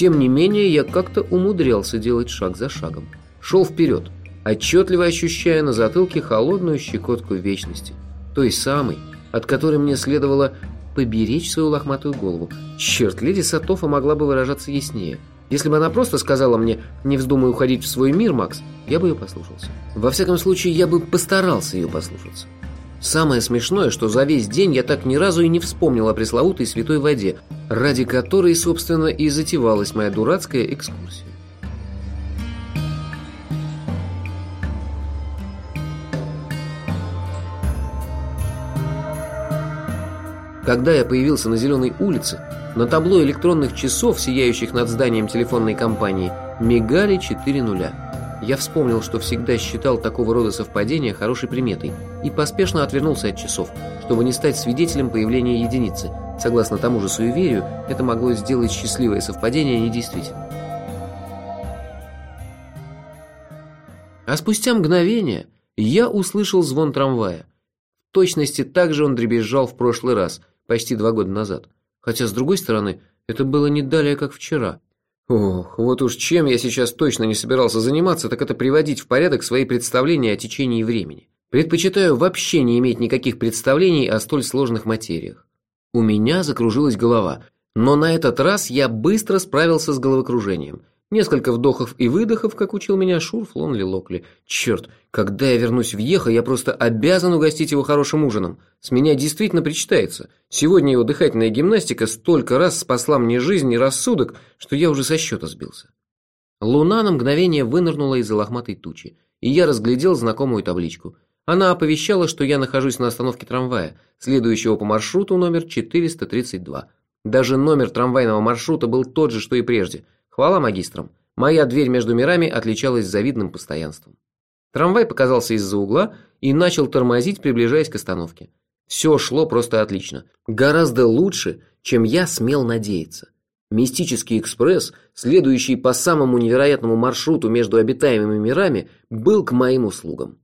тем не менее я как-то умудрялся делать шаг за шагом. Шел вперед, отчетливо ощущая на затылке холодную щекотку вечности. Той самой, от которой мне следовало поберечь свою лохматую голову. Черт, леди Сатофа могла бы выражаться яснее. Если бы она просто сказала мне «не вздумай уходить в свой мир, Макс», я бы ее послушался. Во всяком случае, я бы постарался ее послушаться. Самое смешное, что за весь день я так ни разу и не вспомнил о пресловутой святой воде, ради которой, собственно, и затевалась моя дурацкая экскурсия. Когда я появился на Зеленой улице, на табло электронных часов, сияющих над зданием телефонной компании, мигали четыре нуля. Я вспомнил, что всегда считал такого рода совпадения хорошей приметой и поспешно отвернулся от часов, чтобы не стать свидетелем появления единицы. Согласно тому же суеверию, это могло сделать счастливое совпадение недействительным. А спустя мгновение я услышал звон трамвая. В точности так же он дребезжал в прошлый раз, почти два года назад. Хотя, с другой стороны, это было не далее, как вчера. Ох, вот уж чем я сейчас точно не собирался заниматься, так это приводить в порядок свои представления о течении времени. Предпочитаю вообще не иметь никаких представлений о столь сложных материях. У меня закружилась голова, но на этот раз я быстро справился с головокружением. Несколько вдохов и выдохов, как учил меня Шур Флонли Локли. Черт, когда я вернусь в Еха, я просто обязан угостить его хорошим ужином. С меня действительно причитается. Сегодня его дыхательная гимнастика столько раз спасла мне жизнь и рассудок, что я уже со счета сбился. Луна на мгновение вынырнула из-за лохматой тучи, и я разглядел знакомую табличку. Она оповещала, что я нахожусь на остановке трамвая, следующего по маршруту номер 432. Даже номер трамвайного маршрута был тот же, что и прежде – Хвала магистрам. Моя дверь между мирами отличалась завидным постоянством. Трамвай показался из-за угла и начал тормозить, приближаясь к остановке. Все шло просто отлично. Гораздо лучше, чем я смел надеяться. Мистический экспресс, следующий по самому невероятному маршруту между обитаемыми мирами, был к моим услугам.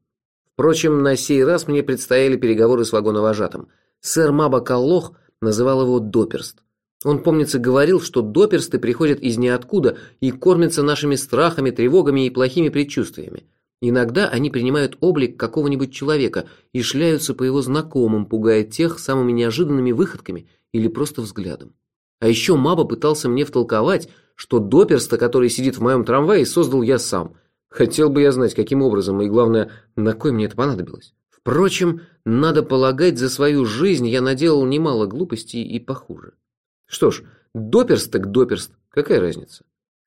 Впрочем, на сей раз мне предстояли переговоры с вагоновожатым. Сэр Маба Каллох называл его Доперст. Он, помнится, говорил, что доперсты приходят из ниоткуда и кормятся нашими страхами, тревогами и плохими предчувствиями. Иногда они принимают облик какого-нибудь человека и шляются по его знакомым, пугая тех самыми неожиданными выходками или просто взглядом. А еще Маба пытался мне втолковать, что доперста, который сидит в моем трамвае, создал я сам. Хотел бы я знать, каким образом, и главное, на кой мне это понадобилось. Впрочем, надо полагать, за свою жизнь я наделал немало глупостей и похуже. Что ж, доперст так доперст, какая разница?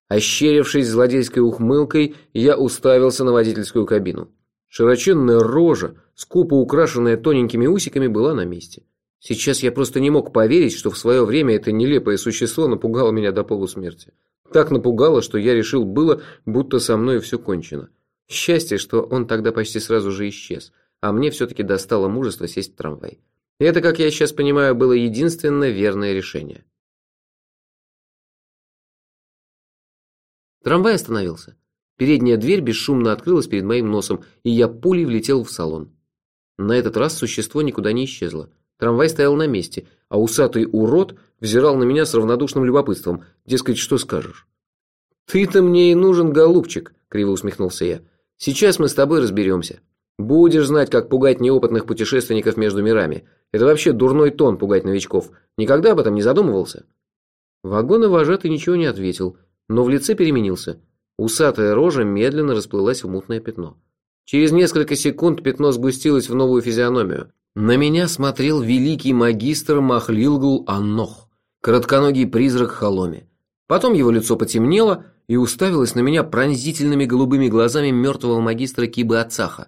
Ощерившись злодейской ухмылкой, я уставился на водительскую кабину. Широченная рожа, скупо украшенная тоненькими усиками, была на месте. Сейчас я просто не мог поверить, что в свое время это нелепое существо напугало меня до полусмерти. Так напугало, что я решил было, будто со мной все кончено. Счастье, что он тогда почти сразу же исчез, а мне все-таки достало мужество сесть в трамвай. И это, как я сейчас понимаю, было единственное верное решение. Трамвай остановился. Передняя дверь бесшумно открылась перед моим носом, и я пулей влетел в салон. На этот раз существо никуда не исчезло. Трамвай стоял на месте, а усатый урод взирал на меня с равнодушным любопытством. Дескать, что скажешь? «Ты-то мне и нужен, голубчик», — криво усмехнулся я. «Сейчас мы с тобой разберемся. Будешь знать, как пугать неопытных путешественников между мирами. Это вообще дурной тон пугать новичков. Никогда об этом не задумывался?» Вагоновожатый ничего не ответил, — но в лице переменился. Усатая рожа медленно расплылась в мутное пятно. Через несколько секунд пятно сгустилось в новую физиономию. На меня смотрел великий магистр Махлилгул Аннох, коротконогий призрак Халоми. Потом его лицо потемнело и уставилось на меня пронзительными голубыми глазами мертвого магистра Кибы Ацаха.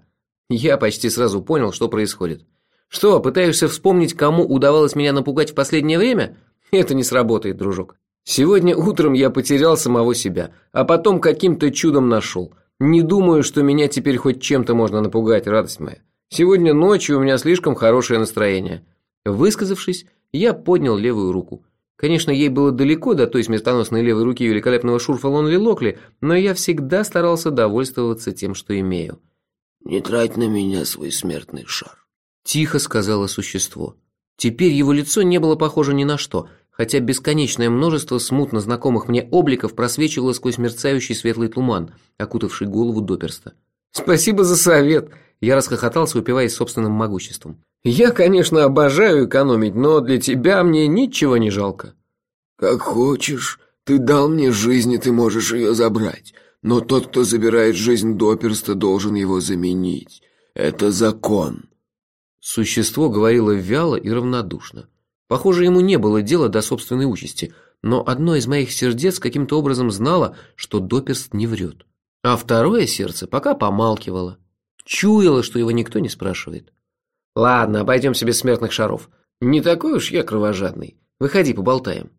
Я почти сразу понял, что происходит. Что, пытаешься вспомнить, кому удавалось меня напугать в последнее время? Это не сработает, дружок. Сегодня утром я потерял самого себя, а потом каким-то чудом нашел. Не думаю, что меня теперь хоть чем-то можно напугать, радость моя. Сегодня ночью у меня слишком хорошее настроение. Высказавшись, я поднял левую руку. Конечно, ей было далеко до той смертоносной левой руки великолепного Шурфа Лонли Локли, но я всегда старался довольствоваться тем, что имею. «Не трать на меня свой смертный шар», – тихо сказала существо. Теперь его лицо не было похоже ни на что – хотя бесконечное множество смутно знакомых мне обликов просвечивало сквозь мерцающий светлый туман, окутавший голову Доперста. «Спасибо за совет!» Я расхохотался, упиваясь собственным могуществом. «Я, конечно, обожаю экономить, но для тебя мне ничего не жалко». «Как хочешь. Ты дал мне жизнь, и ты можешь ее забрать. Но тот, кто забирает жизнь Доперста, должен его заменить. Это закон». Существо говорило вяло и равнодушно. Похоже, ему не было дела до собственной участи, но одно из моих сердец каким-то образом знало, что Доперст не врет. А второе сердце пока помалкивало. Чуяло, что его никто не спрашивает. «Ладно, обойдемся без смертных шаров. Не такой уж я кровожадный. Выходи, поболтаем».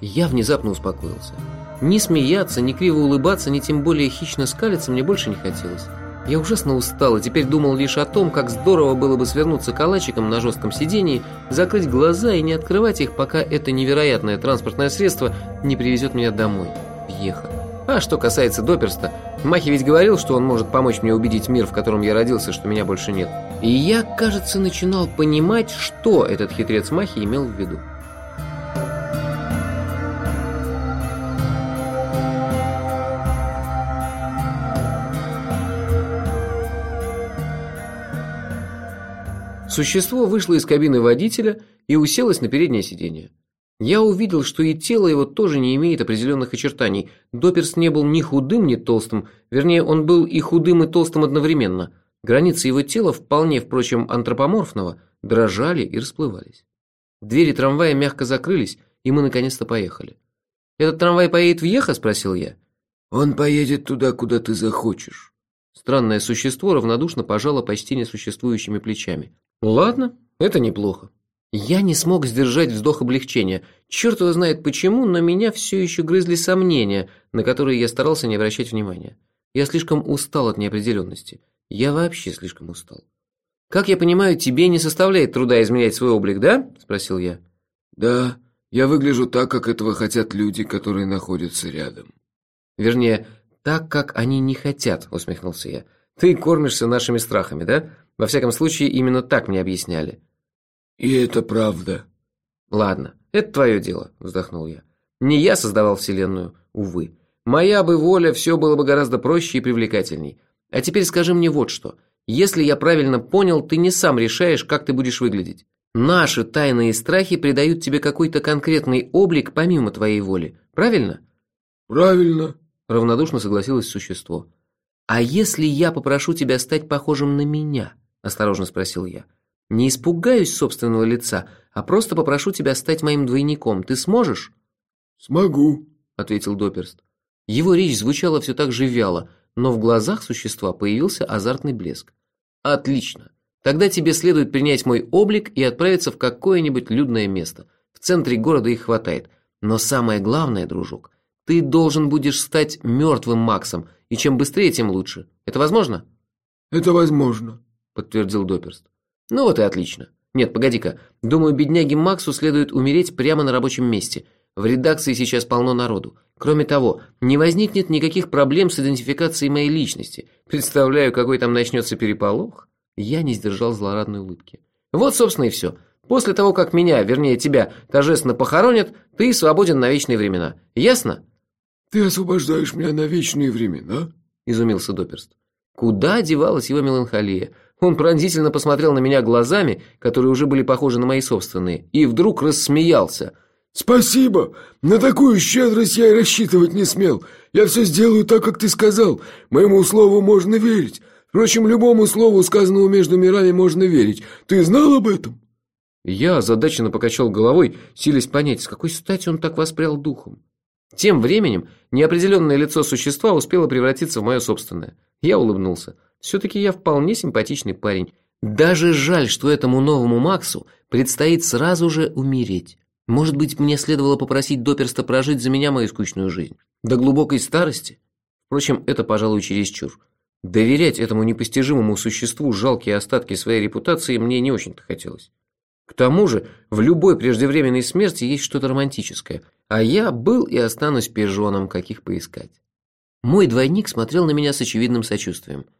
Я внезапно успокоился. Ни смеяться, ни криво улыбаться, ни тем более хищно скалиться мне больше не хотелось. Я ужасно устал и теперь думал лишь о том, как здорово было бы свернуться калачиком на жестком сидении, закрыть глаза и не открывать их, пока это невероятное транспортное средство не привезет меня домой, Ехо. А что касается Доперста, Махи ведь говорил, что он может помочь мне убедить мир, в котором я родился, что меня больше нет. И я, кажется, начинал понимать, что этот хитрец Махи имел в виду. Существо вышло из кабины водителя и уселось на переднее сиденье. Я увидел, что и тело его тоже не имеет определенных очертаний. Доперс не был ни худым, ни толстым. Вернее, он был и худым, и толстым одновременно. Границы его тела, вполне, впрочем, антропоморфного, дрожали и расплывались. Двери трамвая мягко закрылись, и мы наконец-то поехали. «Этот трамвай поедет в Ехо?» – спросил я. «Он поедет туда, куда ты захочешь». Странное существо равнодушно пожало почти несуществующими плечами. Ладно, это неплохо. Я не смог сдержать вздох облегчения. Черт его знает почему, но меня все еще грызли сомнения, на которые я старался не обращать внимания. Я слишком устал от неопределенности. Я вообще слишком устал. «Как я понимаю, тебе не составляет труда изменять свой облик, да?» – спросил я. «Да, я выгляжу так, как этого хотят люди, которые находятся рядом». «Вернее, так, как они не хотят», – усмехнулся я. «Ты кормишься нашими страхами, да? Во всяком случае, именно так мне объясняли. И это правда. Ладно, это твое дело, вздохнул я. Не я создавал Вселенную, увы. Моя бы воля, все было бы гораздо проще и привлекательней. А теперь скажи мне вот что. Если я правильно понял, ты не сам решаешь, как ты будешь выглядеть. Наши тайные страхи придают тебе какой-то конкретный облик помимо твоей воли. Правильно? Правильно, равнодушно согласилось существо. А если я попрошу тебя стать похожим на меня? – осторожно спросил я. «Не испугаюсь собственного лица, а просто попрошу тебя стать моим двойником. Ты сможешь?» «Смогу», – ответил Доперст. Его речь звучала все так же вяло, но в глазах существа появился азартный блеск. «Отлично. Тогда тебе следует принять мой облик и отправиться в какое-нибудь людное место. В центре города их хватает. Но самое главное, дружок, ты должен будешь стать мертвым Максом, и чем быстрее, тем лучше. Это возможно?» «Это возможно», – подтвердил Доперст. «Ну вот и отлично. Нет, погоди-ка. Думаю, бедняге Максу следует умереть прямо на рабочем месте. В редакции сейчас полно народу. Кроме того, не возникнет никаких проблем с идентификацией моей личности. Представляю, какой там начнется переполох». Я не сдержал злорадной улыбки. «Вот, собственно, и все. После того, как меня, вернее тебя, торжественно похоронят, ты свободен на вечные времена. Ясно?» «Ты освобождаешь меня на вечные времена?» – изумился Доперст. Куда девалась его меланхолия? Он пронзительно посмотрел на меня глазами, которые уже были похожи на мои собственные, и вдруг рассмеялся. «Спасибо! На такую щедрость я и рассчитывать не смел. Я все сделаю так, как ты сказал. Моему слову можно верить. Впрочем, любому слову, сказанному между мирами, можно верить. Ты знал об этом?» Я озадаченно покачал головой, силясь понять, с какой стати он так воспрял духом. Тем временем неопределенное лицо существа успело превратиться в мое собственное. Я улыбнулся. Все-таки я вполне симпатичный парень. Даже жаль, что этому новому Максу предстоит сразу же умереть. Может быть, мне следовало попросить Доперста прожить за меня мою скучную жизнь. До глубокой старости? Впрочем, это, пожалуй, чересчур. Доверять этому непостижимому существу жалкие остатки своей репутации мне не очень-то хотелось. К тому же, в любой преждевременной смерти есть что-то романтическое, а я был и останусь пижоном, каких поискать. Мой двойник смотрел на меня с очевидным сочувствием –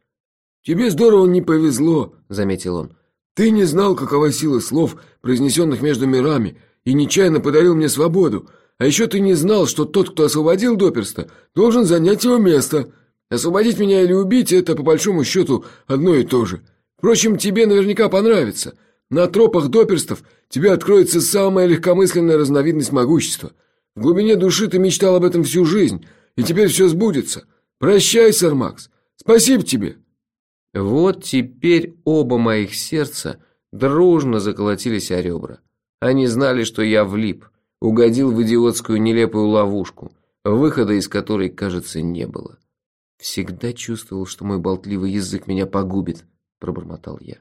«Тебе здорово не повезло», — заметил он. «Ты не знал, какова сила слов, произнесенных между мирами, и нечаянно подарил мне свободу. А еще ты не знал, что тот, кто освободил Доперста, должен занять его место. Освободить меня или убить – это, по большому счету, одно и то же. Впрочем, тебе наверняка понравится. На тропах Доперстов тебе откроется самая легкомысленная разновидность могущества. В глубине души ты мечтал об этом всю жизнь, и теперь все сбудется. Прощай, сэр Макс. Спасибо тебе. Вот теперь оба моих сердца дружно заколотились о ребра. Они знали, что я влип, угодил в идиотскую нелепую ловушку, выхода из которой, кажется, не было. Всегда чувствовал, что мой болтливый язык меня погубит, пробормотал я.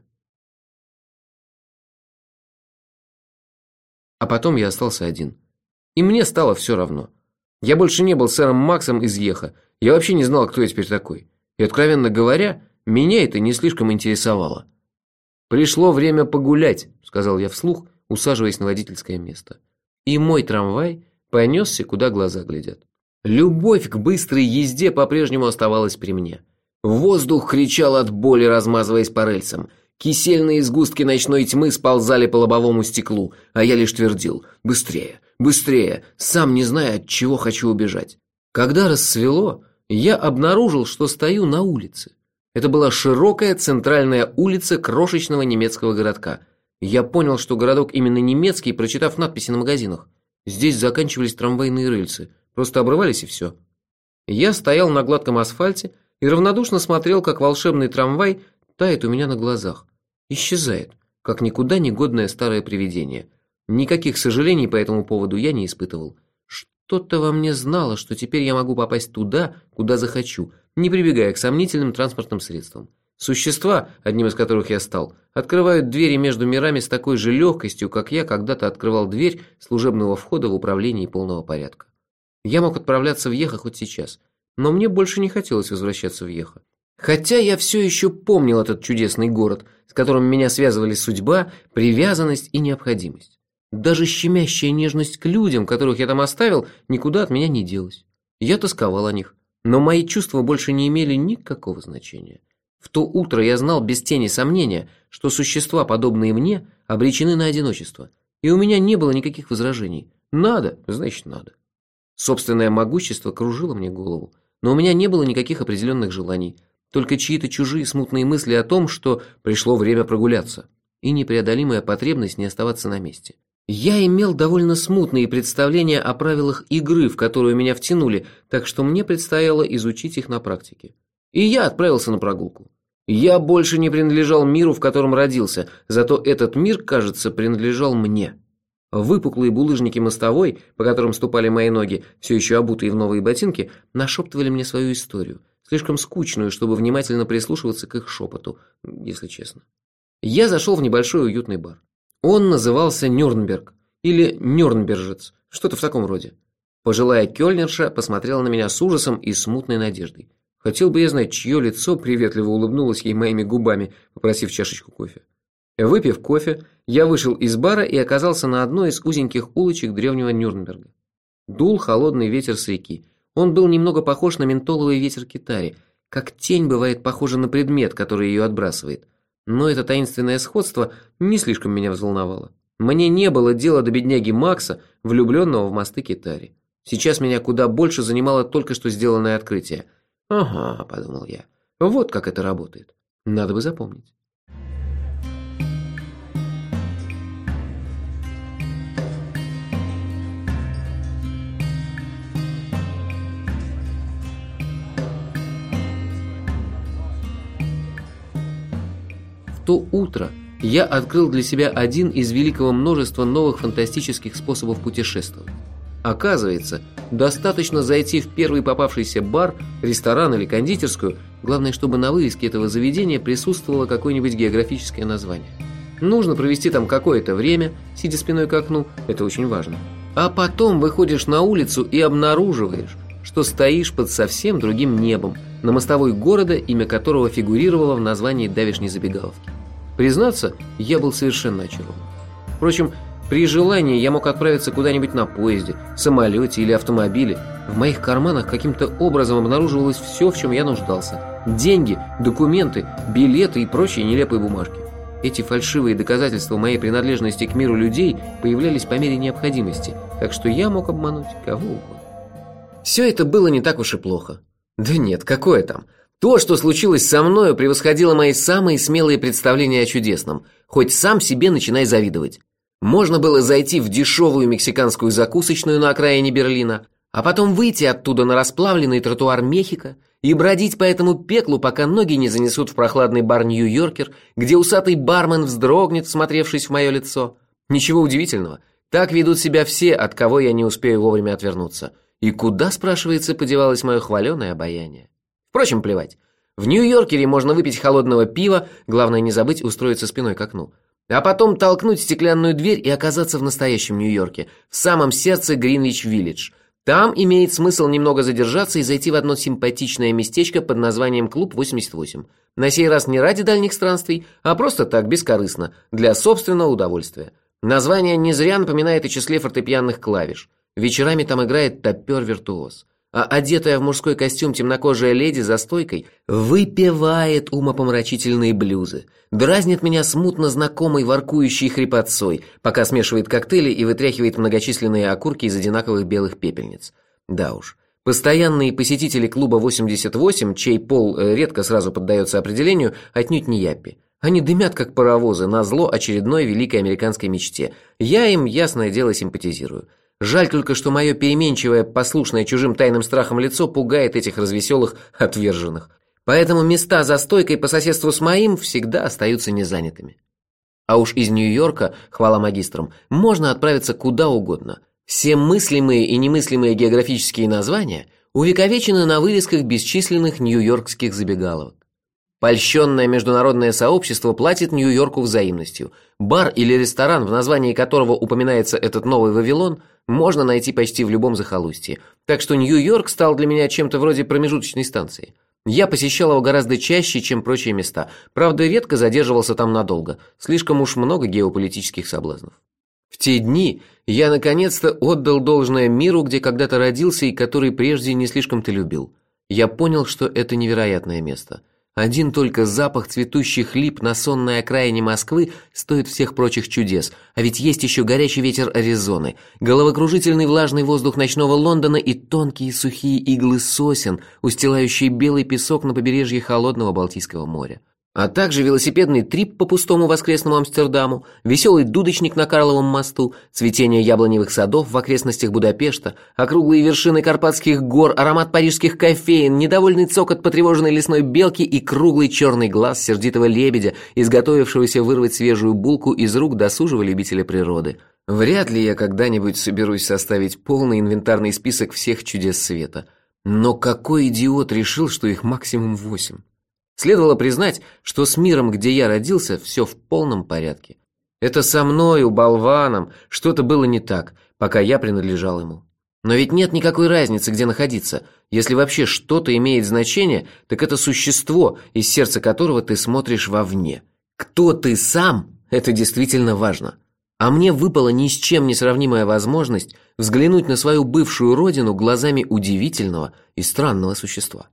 А потом я остался один. И мне стало все равно. Я больше не был сэром Максом из Еха. Я вообще не знал, кто я теперь такой. И, откровенно говоря, меня это не слишком интересовало. «Пришло время погулять», — сказал я вслух, усаживаясь на водительское место. И мой трамвай понесся, куда глаза глядят. Любовь к быстрой езде по-прежнему оставалась при мне. Воздух кричал от боли, размазываясь по рельсам. Кисельные сгустки ночной тьмы сползали по лобовому стеклу, а я лишь твердил «Быстрее! Быстрее!», сам не зная, от чего хочу убежать. Когда рассвело, я обнаружил, что стою на улице. Это была широкая центральная улица крошечного немецкого городка – я понял, что городок именно немецкий, прочитав надписи на магазинах. Здесь заканчивались трамвайные рельсы, просто обрывались и все. Я стоял на гладком асфальте и равнодушно смотрел, как волшебный трамвай тает у меня на глазах. Исчезает, как никуда не годное старое привидение. Никаких сожалений по этому поводу я не испытывал. Что-то во мне знало, что теперь я могу попасть туда, куда захочу, не прибегая к сомнительным транспортным средствам. Существа, одним из которых я стал, открывают двери между мирами с такой же легкостью, как я когда-то открывал дверь служебного входа в управлении полного порядка. Я мог отправляться в Еха хоть сейчас, но мне больше не хотелось возвращаться в Еха. Хотя я все еще помнил этот чудесный город, с которым меня связывали судьба, привязанность и необходимость. Даже щемящая нежность к людям, которых я там оставил, никуда от меня не делась. Я тосковал о них, но мои чувства больше не имели никакого значения. В то утро я знал без тени сомнения, что существа, подобные мне, обречены на одиночество, и у меня не было никаких возражений. Надо, значит надо. Собственное могущество кружило мне голову, но у меня не было никаких определенных желаний, только чьи-то чужие смутные мысли о том, что пришло время прогуляться, и непреодолимая потребность не оставаться на месте. Я имел довольно смутные представления о правилах игры, в которую меня втянули, так что мне предстояло изучить их на практике. И я отправился на прогулку. Я больше не принадлежал миру, в котором родился, зато этот мир, кажется, принадлежал мне. Выпуклые булыжники мостовой, по которым ступали мои ноги, все еще обутые в новые ботинки, нашептывали мне свою историю, слишком скучную, чтобы внимательно прислушиваться к их шепоту, если честно. Я зашел в небольшой уютный бар. Он назывался Нюрнберг или Нюрнбержец, что-то в таком роде. Пожилая кёльнерша посмотрела на меня с ужасом и смутной надеждой. Хотел бы я знать, чье лицо приветливо улыбнулось ей моими губами, попросив чашечку кофе. Выпив кофе, я вышел из бара и оказался на одной из узеньких улочек древнего Нюрнберга. Дул холодный ветер с реки. Он был немного похож на ментоловый ветер Китари, как тень бывает похожа на предмет, который ее отбрасывает. Но это таинственное сходство не слишком меня взволновало. Мне не было дела до бедняги Макса, влюбленного в мосты Китари. Сейчас меня куда больше занимало только что сделанное открытие – «Ага», – подумал я, – «вот как это работает. Надо бы запомнить». То утро я открыл для себя один из великого множества новых фантастических способов путешествовать. Оказывается, достаточно зайти в первый попавшийся бар, ресторан или кондитерскую, главное, чтобы на вывеске этого заведения присутствовало какое-нибудь географическое название. Нужно провести там какое-то время, сидя спиной к окну, это очень важно. А потом выходишь на улицу и обнаруживаешь, что стоишь под совсем другим небом, на мостовой города, имя которого фигурировало в названии давешней забегаловки. Признаться, я был совершенно очарован. Впрочем, при желании я мог отправиться куда-нибудь на поезде, самолете или автомобиле. В моих карманах каким-то образом обнаруживалось все, в чем я нуждался. Деньги, документы, билеты и прочие нелепые бумажки. Эти фальшивые доказательства моей принадлежности к миру людей появлялись по мере необходимости, так что я мог обмануть кого угодно. Все это было не так уж и плохо. Да нет, какое там. То, что случилось со мною, превосходило мои самые смелые представления о чудесном. Хоть сам себе начинай завидовать. Можно было зайти в дешевую мексиканскую закусочную на окраине Берлина, а потом выйти оттуда на расплавленный тротуар Мехико и бродить по этому пеклу, пока ноги не занесут в прохладный бар Нью-Йоркер, где усатый бармен вздрогнет, всмотревшись в мое лицо. Ничего удивительного. Так ведут себя все, от кого я не успею вовремя отвернуться. И куда, спрашивается, подевалось мое хваленое обаяние? Впрочем, плевать. В Нью-Йоркере можно выпить холодного пива, главное не забыть устроиться спиной к окну. А потом толкнуть стеклянную дверь и оказаться в настоящем Нью-Йорке, в самом сердце Гринвич-Виллидж. Там имеет смысл немного задержаться и зайти в одно симпатичное местечко под названием «Клуб 88». На сей раз не ради дальних странствий, а просто так, бескорыстно, для собственного удовольствия. Название не зря напоминает о числе фортепианных клавиш. Вечерами там играет топер-виртуоз а одетая в мужской костюм темнокожая леди за стойкой выпивает умопомрачительные блюзы, дразнит меня смутно знакомой воркующей хрипотцой, пока смешивает коктейли и вытряхивает многочисленные окурки из одинаковых белых пепельниц. Да уж, постоянные посетители клуба 88, чей пол э, редко сразу поддается определению, отнюдь не яппи. Они дымят, как паровозы, на зло очередной великой американской мечте. Я им, ясное дело, симпатизирую. Жаль только, что мое переменчивое, послушное чужим тайным страхом лицо пугает этих развеселых отверженных. Поэтому места за стойкой по соседству с моим всегда остаются незанятыми. А уж из Нью-Йорка, хвала магистрам, можно отправиться куда угодно. Все мыслимые и немыслимые географические названия увековечены на вывесках бесчисленных нью-йоркских забегаловок. Польщенное международное сообщество платит Нью-Йорку взаимностью. Бар или ресторан, в названии которого упоминается этот новый Вавилон, можно найти почти в любом захолустье. Так что Нью-Йорк стал для меня чем-то вроде промежуточной станции. Я посещал его гораздо чаще, чем прочие места. Правда, редко задерживался там надолго. Слишком уж много геополитических соблазнов. В те дни я наконец-то отдал должное миру, где когда-то родился и который прежде не слишком-то любил. Я понял, что это невероятное место – один только запах цветущих лип на сонной окраине Москвы стоит всех прочих чудес, а ведь есть еще горячий ветер Аризоны, головокружительный влажный воздух ночного Лондона и тонкие сухие иглы сосен, устилающие белый песок на побережье холодного Балтийского моря а также велосипедный трип по пустому воскресному Амстердаму, веселый дудочник на Карловом мосту, цветение яблоневых садов в окрестностях Будапешта, округлые вершины Карпатских гор, аромат парижских кофеин, недовольный цокот потревоженной лесной белки и круглый черный глаз сердитого лебедя, изготовившегося вырвать свежую булку из рук досужего любителя природы. Вряд ли я когда-нибудь соберусь составить полный инвентарный список всех чудес света. Но какой идиот решил, что их максимум восемь? Следовало признать, что с миром, где я родился, все в полном порядке. Это со мной, болваном, что-то было не так, пока я принадлежал ему. Но ведь нет никакой разницы, где находиться. Если вообще что-то имеет значение, так это существо, из сердца которого ты смотришь вовне. Кто ты сам, это действительно важно. А мне выпала ни с чем не сравнимая возможность взглянуть на свою бывшую родину глазами удивительного и странного существа.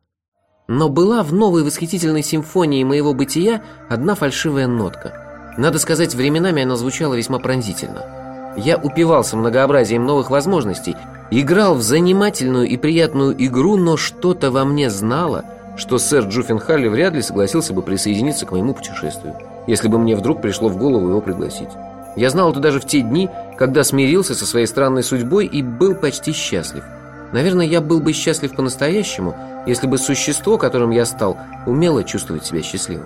Но была в новой восхитительной симфонии моего бытия одна фальшивая нотка. Надо сказать, временами она звучала весьма пронзительно. Я упивался многообразием новых возможностей, играл в занимательную и приятную игру, но что-то во мне знало, что сэр Джуффенхалли вряд ли согласился бы присоединиться к моему путешествию, если бы мне вдруг пришло в голову его пригласить. Я знал это даже в те дни, когда смирился со своей странной судьбой и был почти счастлив. Наверное, я был бы счастлив по-настоящему, если бы существо, которым я стал, умело чувствовать себя счастливым.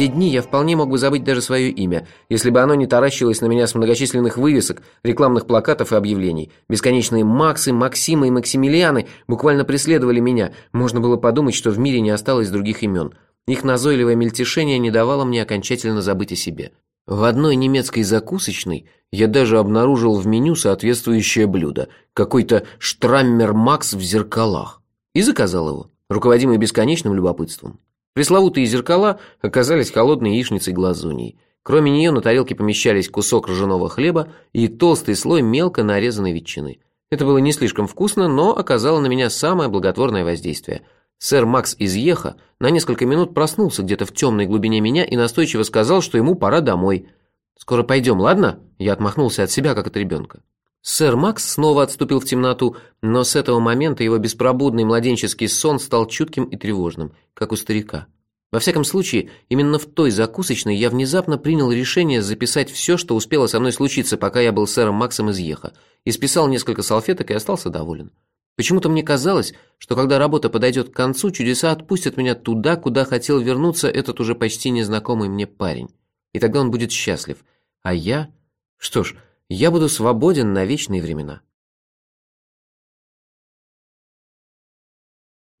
те дни я вполне мог бы забыть даже свое имя, если бы оно не таращилось на меня с многочисленных вывесок, рекламных плакатов и объявлений. Бесконечные Максы, Максимы и Максимилианы буквально преследовали меня. Можно было подумать, что в мире не осталось других имен. Их назойливое мельтешение не давало мне окончательно забыть о себе. В одной немецкой закусочной я даже обнаружил в меню соответствующее блюдо. Какой-то штраммер Макс в зеркалах. И заказал его, руководимый бесконечным любопытством. Пресловутые зеркала оказались холодной яичницей глазуньей. Кроме нее на тарелке помещались кусок ржаного хлеба и толстый слой мелко нарезанной ветчины. Это было не слишком вкусно, но оказало на меня самое благотворное воздействие. Сэр Макс из Еха на несколько минут проснулся где-то в темной глубине меня и настойчиво сказал, что ему пора домой. «Скоро пойдем, ладно?» Я отмахнулся от себя, как от ребенка. Сэр Макс снова отступил в темноту, но с этого момента его беспробудный младенческий сон стал чутким и тревожным, как у старика. Во всяком случае, именно в той закусочной я внезапно принял решение записать все, что успело со мной случиться, пока я был сэром Максом из Еха, исписал несколько салфеток и остался доволен. Почему-то мне казалось, что когда работа подойдет к концу, чудеса отпустят меня туда, куда хотел вернуться этот уже почти незнакомый мне парень. И тогда он будет счастлив. А я... Что ж, я буду свободен на вечные времена.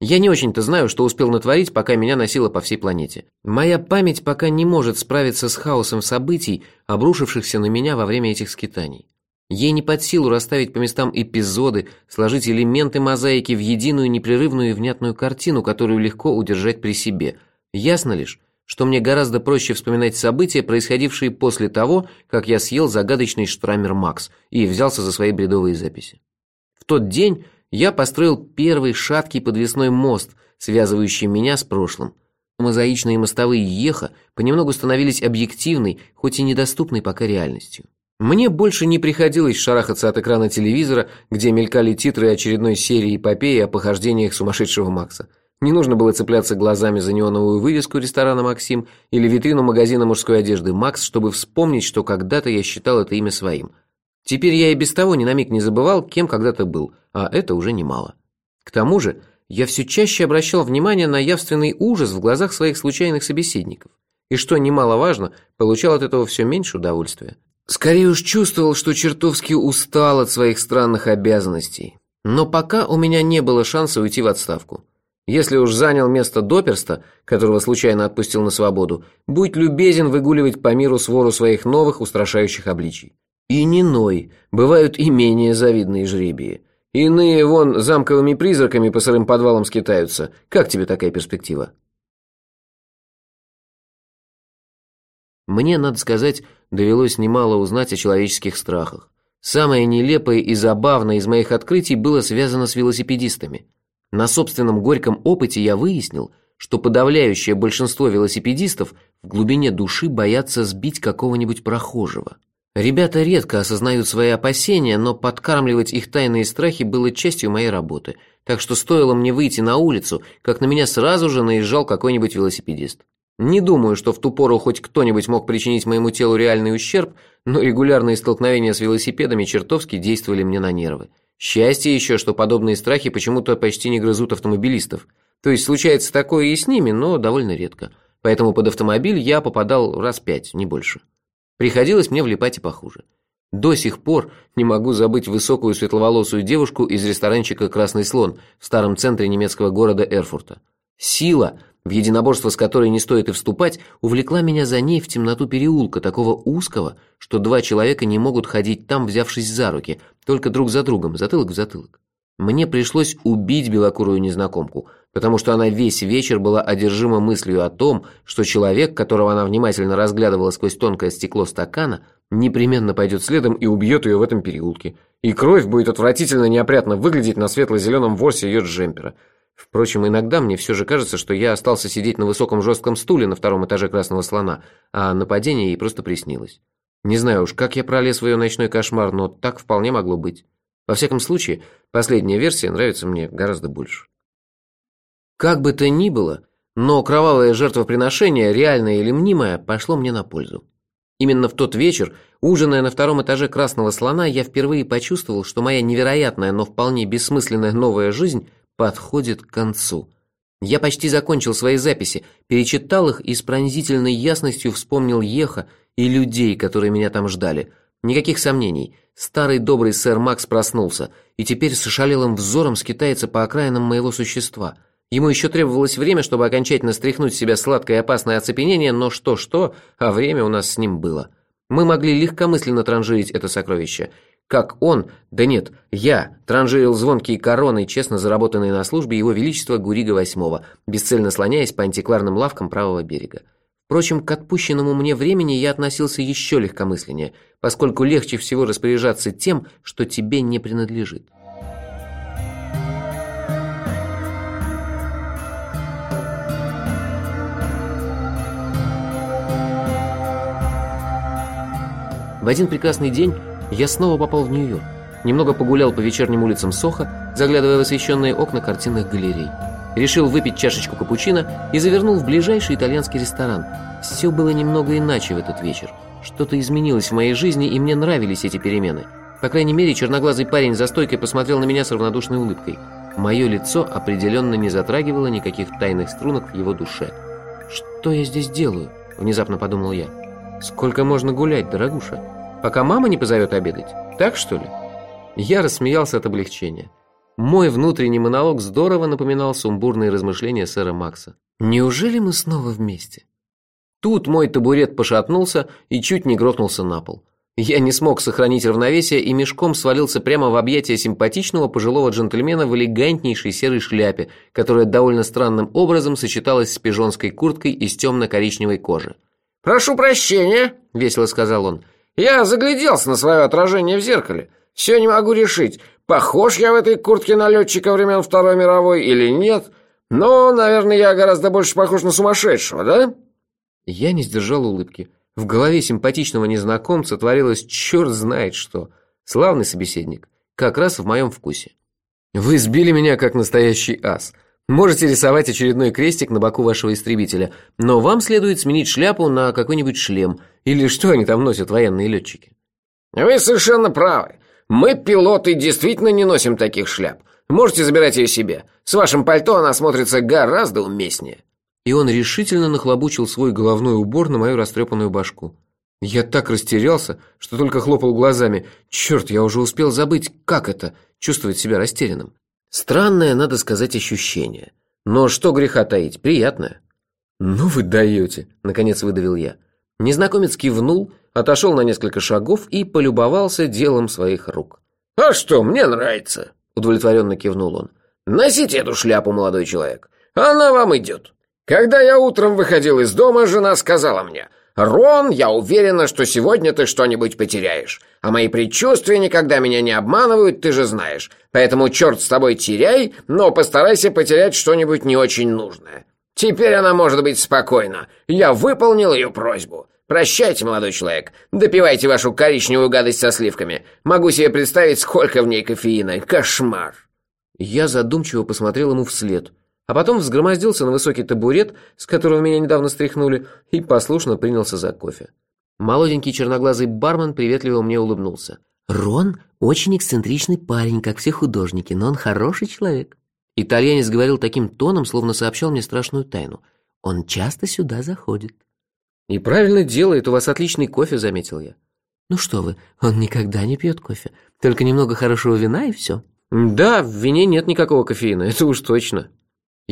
Я не очень-то знаю, что успел натворить, пока меня носило по всей планете. Моя память пока не может справиться с хаосом событий, обрушившихся на меня во время этих скитаний. Ей не под силу расставить по местам эпизоды, сложить элементы мозаики в единую непрерывную и внятную картину, которую легко удержать при себе. Ясно лишь, что мне гораздо проще вспоминать события, происходившие после того, как я съел загадочный штрамер Макс и взялся за свои бредовые записи. В тот день я построил первый шаткий подвесной мост, связывающий меня с прошлым. Мозаичные мостовые Еха понемногу становились объективной, хоть и недоступной пока реальностью. Мне больше не приходилось шарахаться от экрана телевизора, где мелькали титры очередной серии эпопеи о похождениях сумасшедшего Макса – не нужно было цепляться глазами за неоновую вывеску ресторана «Максим» или витрину магазина мужской одежды «Макс», чтобы вспомнить, что когда-то я считал это имя своим. Теперь я и без того ни на миг не забывал, кем когда-то был, а это уже немало. К тому же, я все чаще обращал внимание на явственный ужас в глазах своих случайных собеседников. И что немаловажно, получал от этого все меньше удовольствия. Скорее уж чувствовал, что чертовски устал от своих странных обязанностей. Но пока у меня не было шанса уйти в отставку. Если уж занял место доперста, которого случайно отпустил на свободу, будь любезен выгуливать по миру свору своих новых устрашающих обличий. И не ной, бывают и менее завидные жребии. Иные вон замковыми призраками по сырым подвалам скитаются. Как тебе такая перспектива? Мне, надо сказать, довелось немало узнать о человеческих страхах. Самое нелепое и забавное из моих открытий было связано с велосипедистами – на собственном горьком опыте я выяснил, что подавляющее большинство велосипедистов в глубине души боятся сбить какого-нибудь прохожего. Ребята редко осознают свои опасения, но подкармливать их тайные страхи было частью моей работы, так что стоило мне выйти на улицу, как на меня сразу же наезжал какой-нибудь велосипедист. Не думаю, что в ту пору хоть кто-нибудь мог причинить моему телу реальный ущерб, но регулярные столкновения с велосипедами чертовски действовали мне на нервы. Счастье еще, что подобные страхи почему-то почти не грызут автомобилистов. То есть случается такое и с ними, но довольно редко. Поэтому под автомобиль я попадал раз пять, не больше. Приходилось мне влипать и похуже. До сих пор не могу забыть высокую светловолосую девушку из ресторанчика «Красный слон» в старом центре немецкого города Эрфурта. Сила, в единоборство с которой не стоит и вступать, увлекла меня за ней в темноту переулка, такого узкого, что два человека не могут ходить там, взявшись за руки, только друг за другом, затылок в затылок. Мне пришлось убить белокурую незнакомку, потому что она весь вечер была одержима мыслью о том, что человек, которого она внимательно разглядывала сквозь тонкое стекло стакана, непременно пойдет следом и убьет ее в этом переулке. И кровь будет отвратительно неопрятно выглядеть на светло-зеленом ворсе ее джемпера. Впрочем, иногда мне все же кажется, что я остался сидеть на высоком жестком стуле на втором этаже Красного Слона, а нападение ей просто приснилось. Не знаю уж, как я пролез в ее ночной кошмар, но так вполне могло быть. Во всяком случае, последняя версия нравится мне гораздо больше. Как бы то ни было, но кровавое жертвоприношение, реальное или мнимое, пошло мне на пользу. Именно в тот вечер, ужиная на втором этаже Красного Слона, я впервые почувствовал, что моя невероятная, но вполне бессмысленная новая жизнь – подходит к концу. Я почти закончил свои записи, перечитал их и с пронзительной ясностью вспомнил Еха и людей, которые меня там ждали. Никаких сомнений, старый добрый сэр Макс проснулся и теперь с ошалелым взором скитается по окраинам моего существа. Ему еще требовалось время, чтобы окончательно стряхнуть с себя сладкое и опасное оцепенение, но что-что, а время у нас с ним было. Мы могли легкомысленно транжирить это сокровище – как он, да нет, я, транжирил звонкие короны, честно заработанные на службе его величества Гурига VIII, бесцельно слоняясь по антикварным лавкам правого берега. Впрочем, к отпущенному мне времени я относился еще легкомысленнее, поскольку легче всего распоряжаться тем, что тебе не принадлежит. В один прекрасный день я снова попал в Нью-Йорк. Немного погулял по вечерним улицам Соха, заглядывая в освещенные окна картинных галерей. Решил выпить чашечку капучино и завернул в ближайший итальянский ресторан. Все было немного иначе в этот вечер. Что-то изменилось в моей жизни, и мне нравились эти перемены. По крайней мере, черноглазый парень за стойкой посмотрел на меня с равнодушной улыбкой. Мое лицо определенно не затрагивало никаких тайных струнок в его душе. «Что я здесь делаю?» – внезапно подумал я. «Сколько можно гулять, дорогуша? Пока мама не позовет обедать? Так, что ли?» Я рассмеялся от облегчения. Мой внутренний монолог здорово напоминал сумбурные размышления сэра Макса. «Неужели мы снова вместе?» Тут мой табурет пошатнулся и чуть не грохнулся на пол. Я не смог сохранить равновесие и мешком свалился прямо в объятия симпатичного пожилого джентльмена в элегантнейшей серой шляпе, которая довольно странным образом сочеталась с пижонской курткой из темно-коричневой кожи. «Прошу прощения», — весело сказал он. «Я загляделся на свое отражение в зеркале. Все не могу решить, похож я в этой куртке на летчика времен Второй мировой или нет. Но, наверное, я гораздо больше похож на сумасшедшего, да?» Я не сдержал улыбки. В голове симпатичного незнакомца творилось черт знает что. Славный собеседник. Как раз в моем вкусе. «Вы сбили меня, как настоящий ас. Можете рисовать очередной крестик на боку вашего истребителя, но вам следует сменить шляпу на какой-нибудь шлем. Или что они там носят, военные летчики?» «Вы совершенно правы. Мы, пилоты, действительно не носим таких шляп. Можете забирать ее себе. С вашим пальто она смотрится гораздо уместнее». И он решительно нахлобучил свой головной убор на мою растрепанную башку. Я так растерялся, что только хлопал глазами. Черт, я уже успел забыть, как это – чувствовать себя растерянным. Странное, надо сказать, ощущение. Но что греха таить, приятное. «Ну вы даете!» – наконец выдавил я. Незнакомец кивнул, отошел на несколько шагов и полюбовался делом своих рук. «А что, мне нравится!» – удовлетворенно кивнул он. «Носите эту шляпу, молодой человек. Она вам идет. Когда я утром выходил из дома, жена сказала мне, «Рон, я уверена, что сегодня ты что-нибудь потеряешь. А мои предчувствия никогда меня не обманывают, ты же знаешь. Поэтому черт с тобой теряй, но постарайся потерять что-нибудь не очень нужное». Теперь она может быть спокойна. Я выполнил ее просьбу. Прощайте, молодой человек. Допивайте вашу коричневую гадость со сливками. Могу себе представить, сколько в ней кофеина. Кошмар. Я задумчиво посмотрел ему вслед а потом взгромоздился на высокий табурет, с которого меня недавно стряхнули, и послушно принялся за кофе. Молоденький черноглазый бармен приветливо мне улыбнулся. «Рон очень эксцентричный парень, как все художники, но он хороший человек». Итальянец говорил таким тоном, словно сообщал мне страшную тайну. «Он часто сюда заходит». «И правильно делает, у вас отличный кофе», — заметил я. «Ну что вы, он никогда не пьет кофе, только немного хорошего вина и все». «Да, в вине нет никакого кофеина, это уж точно».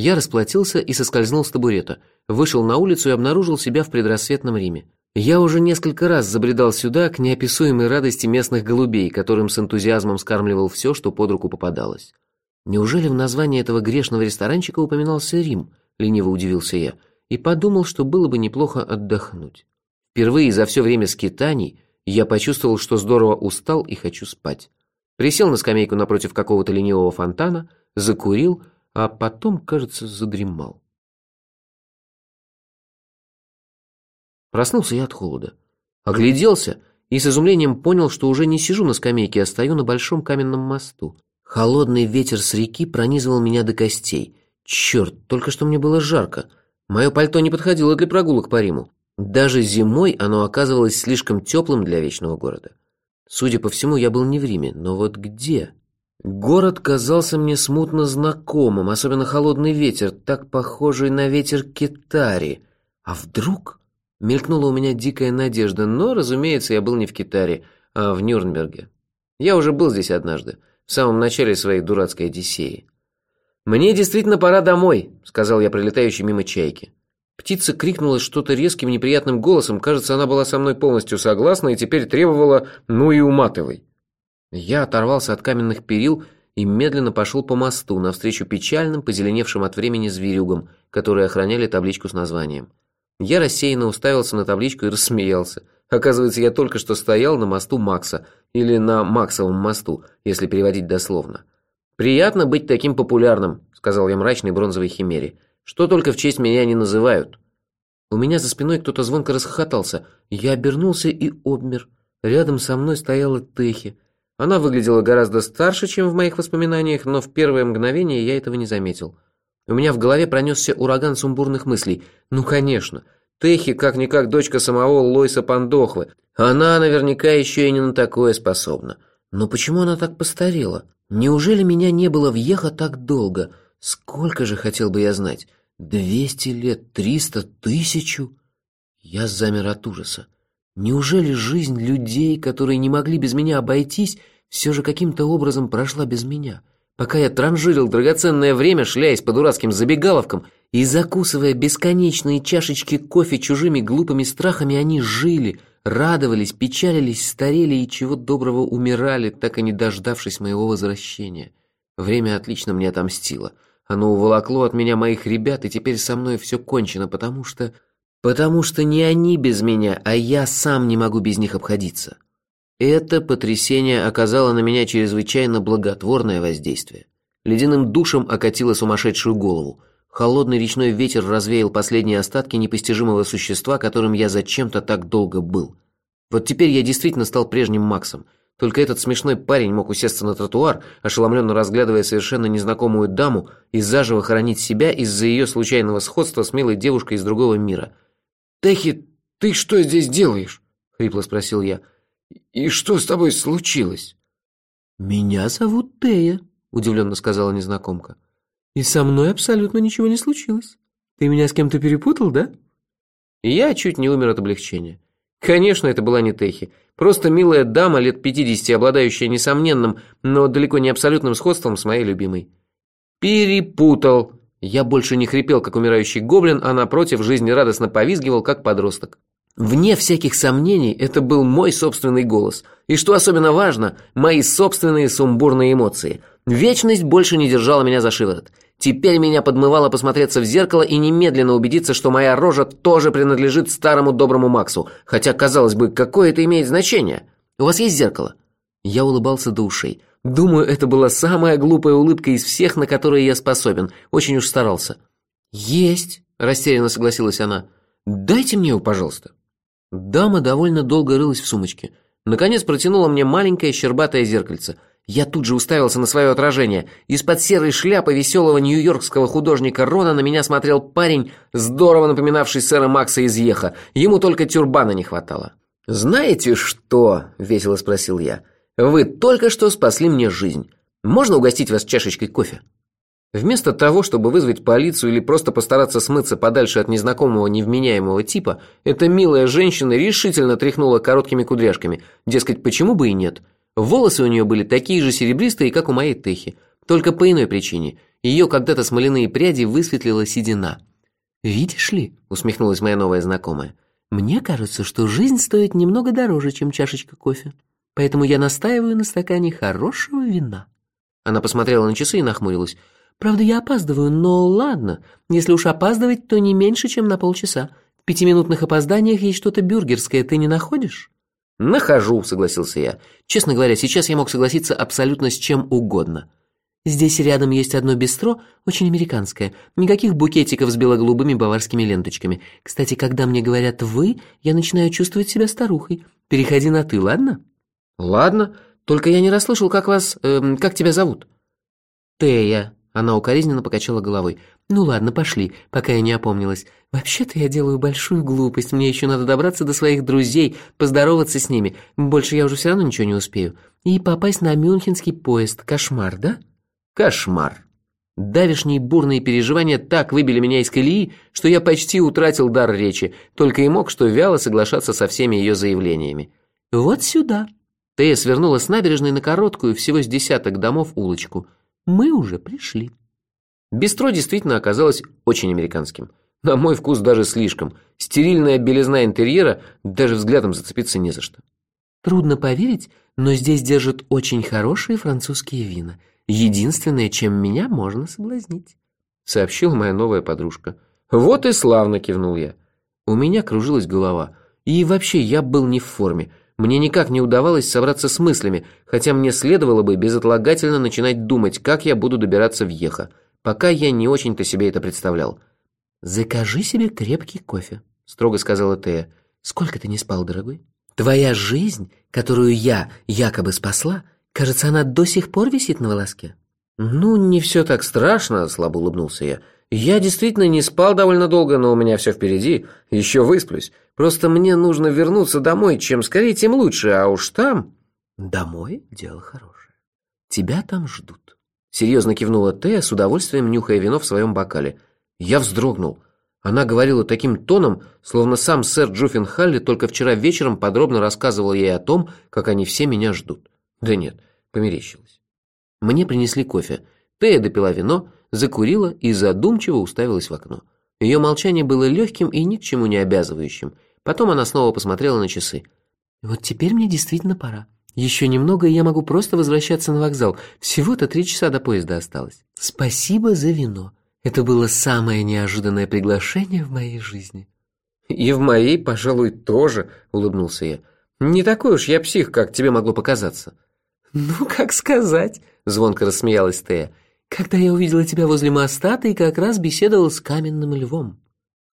Я расплатился и соскользнул с табурета, вышел на улицу и обнаружил себя в предрассветном Риме. Я уже несколько раз забредал сюда к неописуемой радости местных голубей, которым с энтузиазмом скармливал все, что под руку попадалось. Неужели в названии этого грешного ресторанчика упоминался Рим? Лениво удивился я и подумал, что было бы неплохо отдохнуть. Впервые за все время скитаний я почувствовал, что здорово устал и хочу спать. Присел на скамейку напротив какого-то ленивого фонтана, закурил а потом, кажется, задремал. Проснулся я от холода. Огляделся и с изумлением понял, что уже не сижу на скамейке, а стою на большом каменном мосту. Холодный ветер с реки пронизывал меня до костей. Черт, только что мне было жарко. Мое пальто не подходило для прогулок по Риму. Даже зимой оно оказывалось слишком теплым для вечного города. Судя по всему, я был не в Риме, но вот где? Город казался мне смутно знакомым, особенно холодный ветер, так похожий на ветер Китари. А вдруг? Мелькнула у меня дикая надежда, но, разумеется, я был не в Китаре, а в Нюрнберге. Я уже был здесь однажды, в самом начале своей дурацкой Одиссеи. «Мне действительно пора домой», — сказал я прилетающей мимо чайки. Птица крикнула что-то резким неприятным голосом, кажется, она была со мной полностью согласна и теперь требовала «ну и уматывай». Я оторвался от каменных перил и медленно пошел по мосту навстречу печальным, позеленевшим от времени зверюгам, которые охраняли табличку с названием. Я рассеянно уставился на табличку и рассмеялся. Оказывается, я только что стоял на мосту Макса, или на Максовом мосту, если переводить дословно. «Приятно быть таким популярным», — сказал я мрачной бронзовой химере. «Что только в честь меня не называют». У меня за спиной кто-то звонко расхохотался. Я обернулся и обмер. Рядом со мной стояла Техи. Она выглядела гораздо старше, чем в моих воспоминаниях, но в первое мгновение я этого не заметил. У меня в голове пронесся ураган сумбурных мыслей. Ну, конечно, Техи как-никак дочка самого Лойса Пандохвы. Она наверняка еще и не на такое способна. Но почему она так постарела? Неужели меня не было в Еха так долго? Сколько же хотел бы я знать? Двести лет, триста, тысячу? Я замер от ужаса. Неужели жизнь людей, которые не могли без меня обойтись, все же каким-то образом прошла без меня? Пока я транжирил драгоценное время, шляясь по дурацким забегаловкам и закусывая бесконечные чашечки кофе чужими глупыми страхами, они жили, радовались, печалились, старели и чего доброго умирали, так и не дождавшись моего возвращения. Время отлично мне отомстило. Оно уволокло от меня моих ребят, и теперь со мной все кончено, потому что... Потому что не они без меня, а я сам не могу без них обходиться. Это потрясение оказало на меня чрезвычайно благотворное воздействие. Ледяным душем окатило сумасшедшую голову. Холодный речной ветер развеял последние остатки непостижимого существа, которым я зачем-то так долго был. Вот теперь я действительно стал прежним Максом – только этот смешной парень мог усесться на тротуар, ошеломленно разглядывая совершенно незнакомую даму и заживо хоронить себя из-за ее случайного сходства с милой девушкой из другого мира. «Техи, ты что здесь делаешь?» — хрипло спросил я. «И что с тобой случилось?» «Меня зовут Тея», — удивленно сказала незнакомка. «И со мной абсолютно ничего не случилось. Ты меня с кем-то перепутал, да?» Я чуть не умер от облегчения. Конечно, это была не Техи. Просто милая дама лет 50, обладающая несомненным, но далеко не абсолютным сходством с моей любимой. Перепутал. Я больше не хрипел, как умирающий гоблин, а напротив, жизнерадостно повизгивал, как подросток. Вне всяких сомнений, это был мой собственный голос. И что особенно важно, мои собственные сумбурные эмоции. Вечность больше не держала меня за шиворот. Теперь меня подмывало посмотреться в зеркало и немедленно убедиться, что моя рожа тоже принадлежит старому доброму Максу. Хотя, казалось бы, какое это имеет значение? У вас есть зеркало? Я улыбался до ушей. Думаю, это была самая глупая улыбка из всех, на которые я способен. Очень уж старался. «Есть», – растерянно согласилась она. «Дайте мне его, пожалуйста». Дама довольно долго рылась в сумочке. Наконец протянула мне маленькое щербатое зеркальце – я тут же уставился на свое отражение. Из-под серой шляпы веселого нью-йоркского художника Рона на меня смотрел парень, здорово напоминавший сэра Макса из Еха. Ему только тюрбана не хватало. «Знаете что?» – весело спросил я. «Вы только что спасли мне жизнь. Можно угостить вас чашечкой кофе?» Вместо того, чтобы вызвать полицию или просто постараться смыться подальше от незнакомого невменяемого типа, эта милая женщина решительно тряхнула короткими кудряшками. Дескать, почему бы и нет – Волосы у нее были такие же серебристые, как у моей Техи, только по иной причине. Ее когда-то смоляные пряди высветлила седина. «Видишь ли», — усмехнулась моя новая знакомая, «мне кажется, что жизнь стоит немного дороже, чем чашечка кофе. Поэтому я настаиваю на стакане хорошего вина». Она посмотрела на часы и нахмурилась. «Правда, я опаздываю, но ладно. Если уж опаздывать, то не меньше, чем на полчаса. В пятиминутных опозданиях есть что-то бюргерское, ты не находишь?» «Нахожу», — согласился я. «Честно говоря, сейчас я мог согласиться абсолютно с чем угодно». «Здесь рядом есть одно бистро, очень американское. Никаких букетиков с бело-голубыми баварскими ленточками. Кстати, когда мне говорят «вы», я начинаю чувствовать себя старухой. Переходи на «ты», ладно?» «Ладно, только я не расслышал, как вас... Э, как тебя зовут?» «Тея», — она укоризненно покачала головой. «Ну ладно, пошли, пока я не опомнилась. Вообще-то я делаю большую глупость. Мне еще надо добраться до своих друзей, поздороваться с ними. Больше я уже все равно ничего не успею. И попасть на мюнхенский поезд. Кошмар, да?» «Кошмар». Давишние бурные переживания так выбили меня из колеи, что я почти утратил дар речи, только и мог что вяло соглашаться со всеми ее заявлениями. «Вот сюда». Тея свернула с набережной на короткую, всего с десяток домов, улочку. «Мы уже пришли». Бистро действительно оказалось очень американским. На мой вкус даже слишком. Стерильная белизна интерьера, даже взглядом зацепиться не за что. Трудно поверить, но здесь держат очень хорошие французские вина. Единственное, чем меня можно соблазнить. Сообщила моя новая подружка. Вот и славно, кивнул я. У меня кружилась голова. И вообще я был не в форме. Мне никак не удавалось собраться с мыслями, хотя мне следовало бы безотлагательно начинать думать, как я буду добираться в Еха. Пока я не очень-то себе это представлял. «Закажи себе крепкий кофе», — строго сказала Тея. «Сколько ты не спал, дорогой? Твоя жизнь, которую я якобы спасла, кажется, она до сих пор висит на волоске». «Ну, не все так страшно», — слабо улыбнулся я. «Я действительно не спал довольно долго, но у меня все впереди. Еще высплюсь. Просто мне нужно вернуться домой. Чем скорее, тем лучше. А уж там...» «Домой? Дело хорошее. Тебя там ждут». Серьезно кивнула Тея, с удовольствием нюхая вино в своем бокале. Я вздрогнул. Она говорила таким тоном, словно сам сэр Джуффин Халли только вчера вечером подробно рассказывал ей о том, как они все меня ждут. Да нет, померещилась. Мне принесли кофе. Тея допила вино, закурила и задумчиво уставилась в окно. Ее молчание было легким и ни к чему не обязывающим. Потом она снова посмотрела на часы. «Вот теперь мне действительно пора. Еще немного, и я могу просто возвращаться на вокзал. Всего-то три часа до поезда осталось. Спасибо за вино. Это было самое неожиданное приглашение в моей жизни». «И в моей, пожалуй, тоже», — улыбнулся я. «Не такой уж я псих, как тебе могло показаться». «Ну, как сказать», — звонко рассмеялась Тея. «Когда я увидела тебя возле моста, ты как раз беседовал с каменным львом».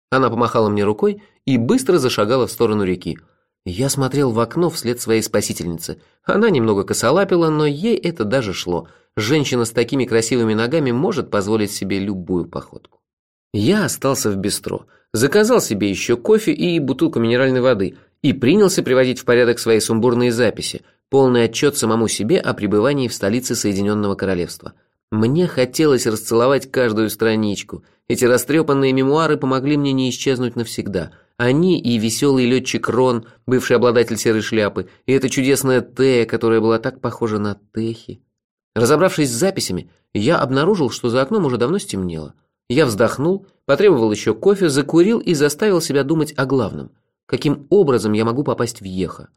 Она помахала мне рукой и быстро зашагала в сторону реки. Я смотрел в окно вслед своей спасительницы. Она немного косолапила, но ей это даже шло. Женщина с такими красивыми ногами может позволить себе любую походку. Я остался в бистро, заказал себе еще кофе и бутылку минеральной воды и принялся приводить в порядок свои сумбурные записи, полный отчет самому себе о пребывании в столице Соединенного Королевства. Мне хотелось расцеловать каждую страничку. Эти растрепанные мемуары помогли мне не исчезнуть навсегда. Они и веселый летчик Рон, бывший обладатель серой шляпы, и эта чудесная Тея, которая была так похожа на Техи. Разобравшись с записями, я обнаружил, что за окном уже давно стемнело. Я вздохнул, потребовал еще кофе, закурил и заставил себя думать о главном. Каким образом я могу попасть в Еха?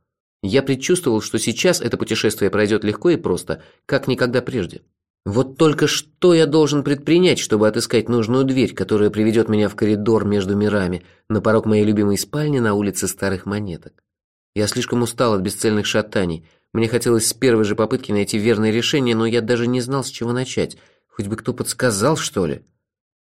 Я предчувствовал, что сейчас это путешествие пройдет легко и просто, как никогда прежде. Вот только что я должен предпринять, чтобы отыскать нужную дверь, которая приведет меня в коридор между мирами, на порог моей любимой спальни на улице Старых Монеток. Я слишком устал от бесцельных шатаний. Мне хотелось с первой же попытки найти верное решение, но я даже не знал, с чего начать. Хоть бы кто подсказал, что ли.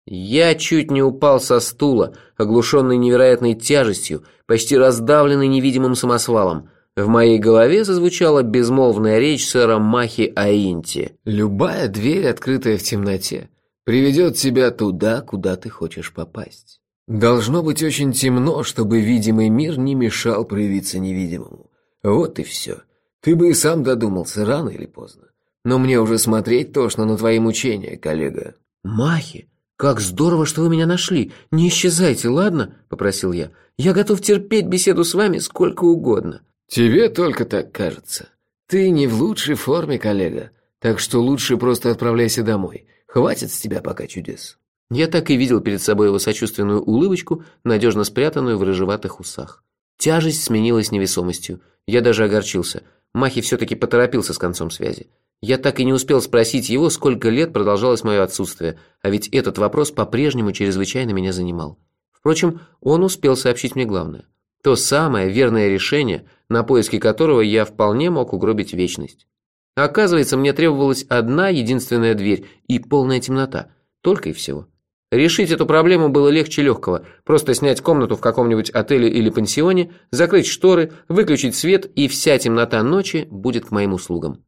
Я чуть не упал со стула, оглушенный невероятной тяжестью, почти раздавленный невидимым самосвалом. В моей голове зазвучала безмолвная речь сэра Махи Аинти. «Любая дверь, открытая в темноте, приведет тебя туда, куда ты хочешь попасть. Должно быть очень темно, чтобы видимый мир не мешал проявиться невидимому. Вот и все. Ты бы и сам додумался, рано или поздно. Но мне уже смотреть тошно на твои мучения, коллега». «Махи, как здорово, что вы меня нашли. Не исчезайте, ладно?» – попросил я. «Я готов терпеть беседу с вами сколько угодно». «Тебе только так кажется. Ты не в лучшей форме, коллега, так что лучше просто отправляйся домой. Хватит с тебя пока чудес». Я так и видел перед собой его сочувственную улыбочку, надежно спрятанную в рыжеватых усах. Тяжесть сменилась невесомостью. Я даже огорчился. Махи все-таки поторопился с концом связи. Я так и не успел спросить его, сколько лет продолжалось мое отсутствие, а ведь этот вопрос по-прежнему чрезвычайно меня занимал. Впрочем, он успел сообщить мне главное. То самое верное решение, на поиски которого я вполне мог угробить вечность. Оказывается, мне требовалась одна единственная дверь и полная темнота. Только и всего. Решить эту проблему было легче легкого. Просто снять комнату в каком-нибудь отеле или пансионе, закрыть шторы, выключить свет, и вся темнота ночи будет к моим услугам.